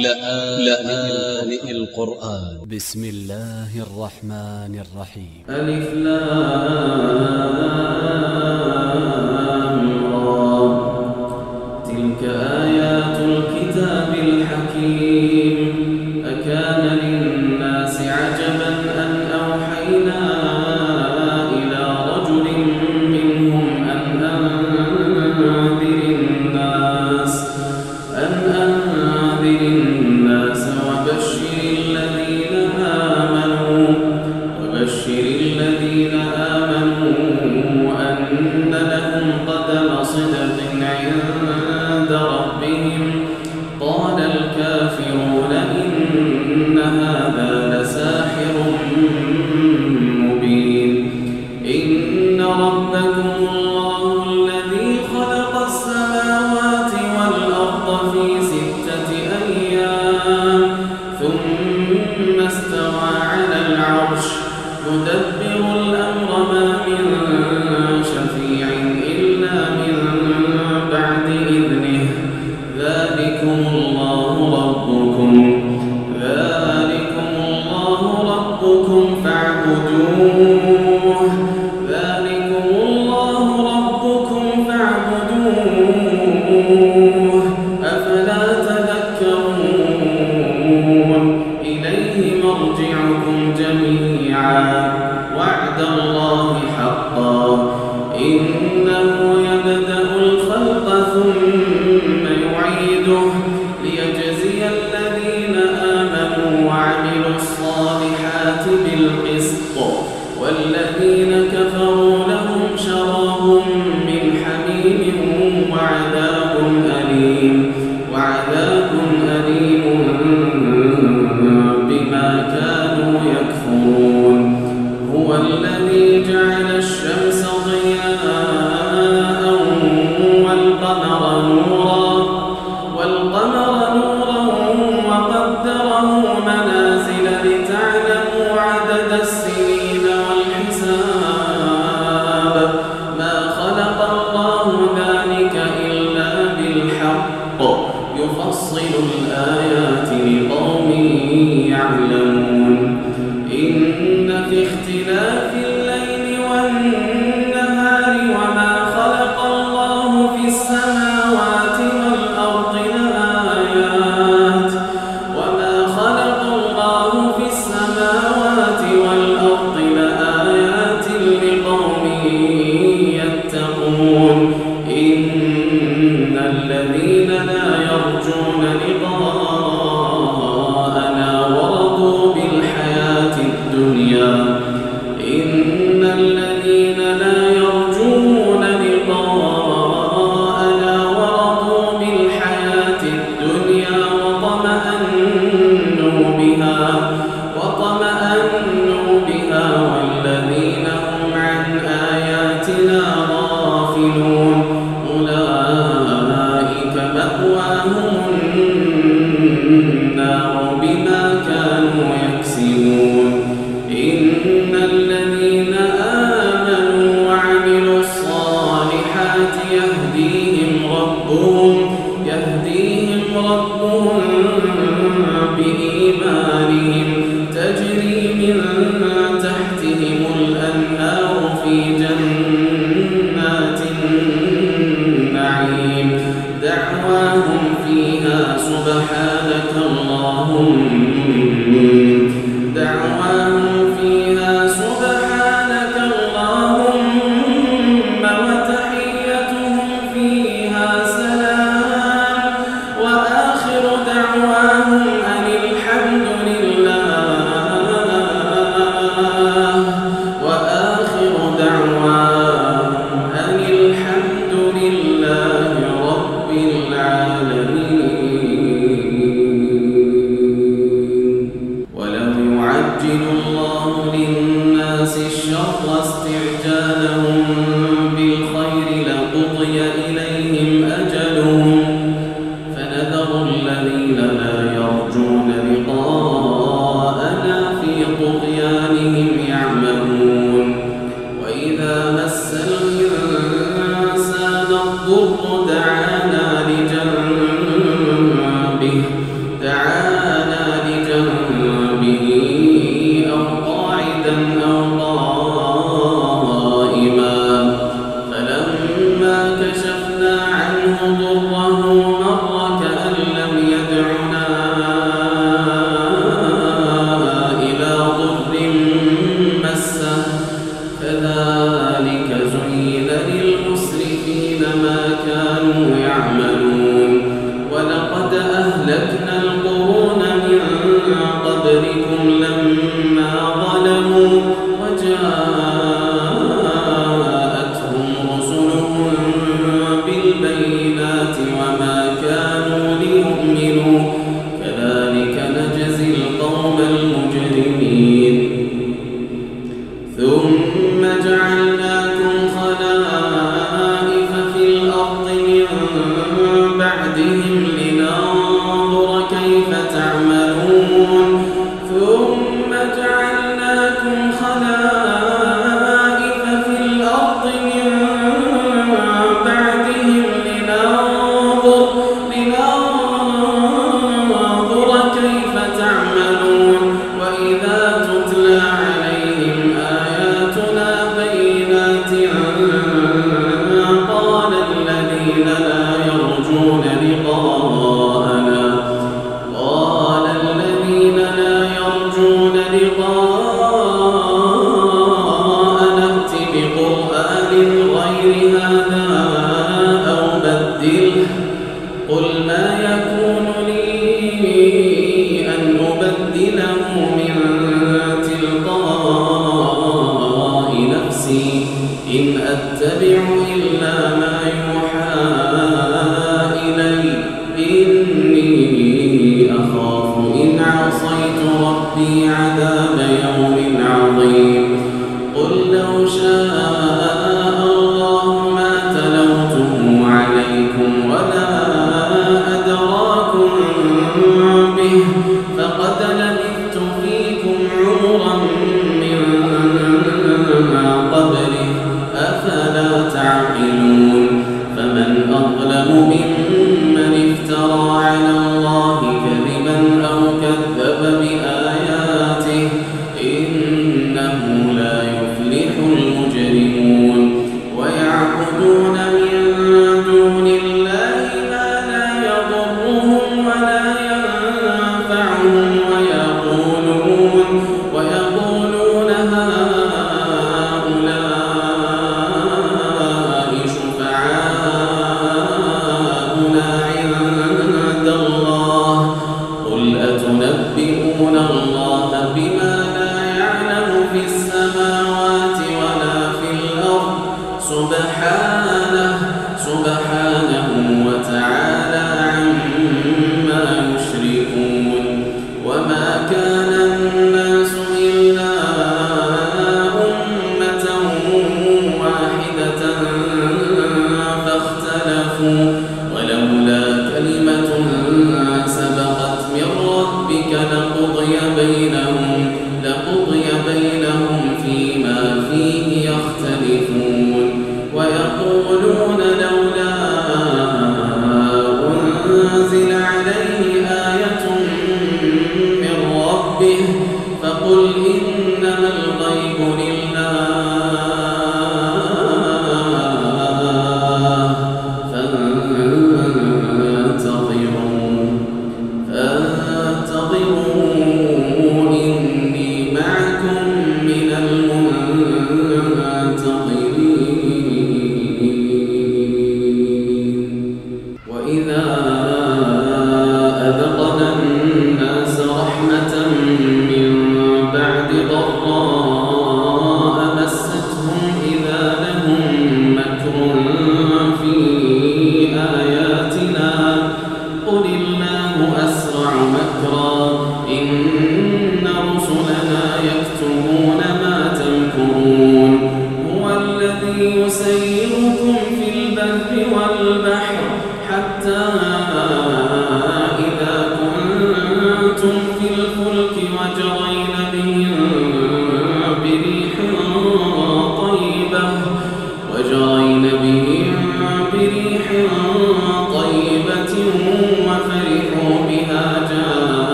لآن القرآن. ب س م ا ل ه ا ل ر ح م ن ا ل ر ح ي م ا ل ف ل ا م ر تلك آيات الكتاب الحكيم.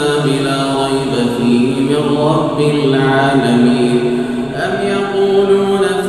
ثم قيل للذين ظلموا ذوقوا عذاب الخلد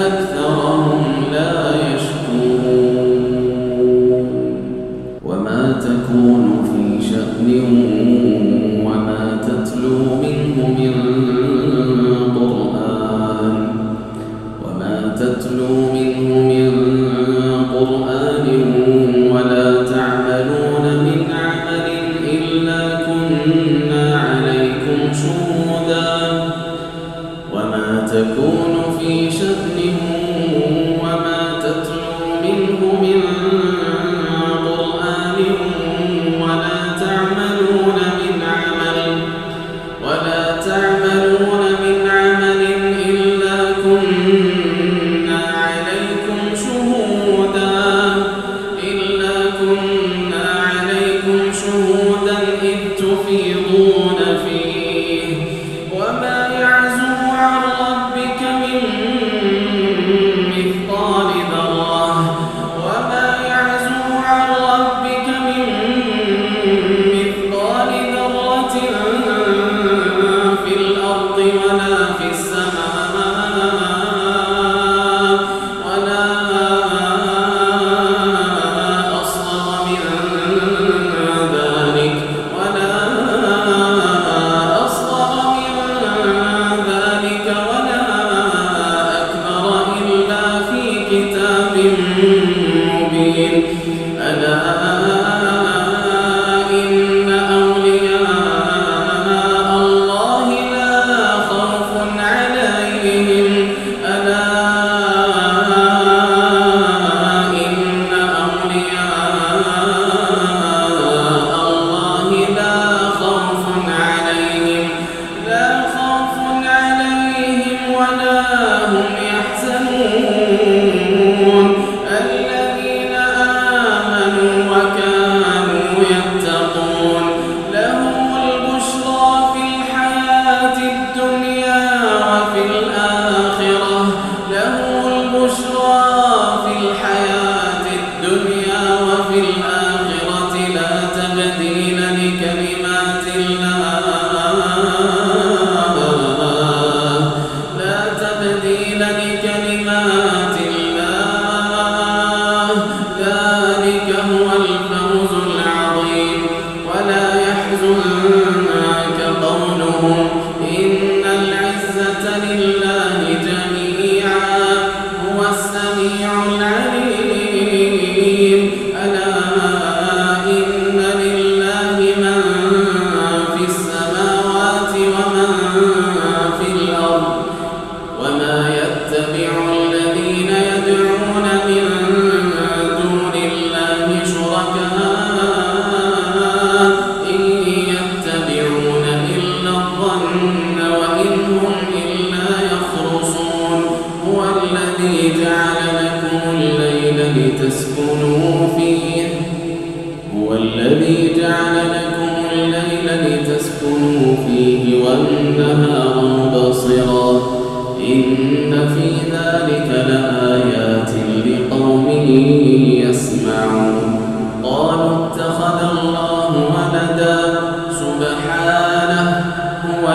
آمنوا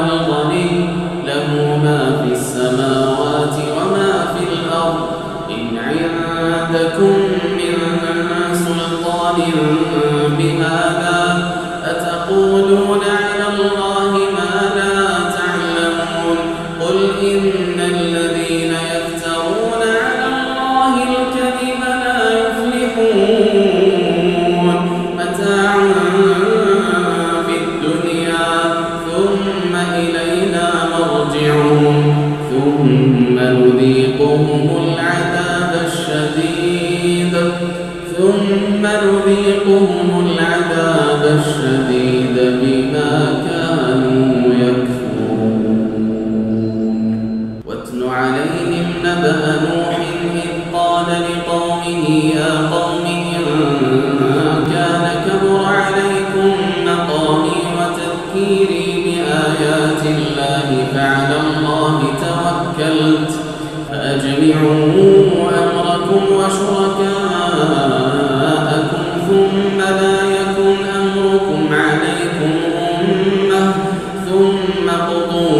Allah الحديد بما كانوا يكفرون. واتل عليهم نبأ نوح إذ قال لقومه يا قوم إن كان كبر عليكم مقامي وتذكيري بآيات الله فعلى الله توكلت فأجمعوا أمركم وشركم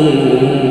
Ooh.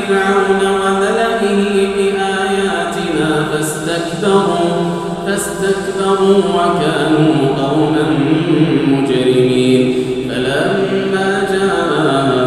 فرعون وملئه بآياتنا فاستكبروا فاستكبروا وكانوا قوما مجرمين. فلما جاءوا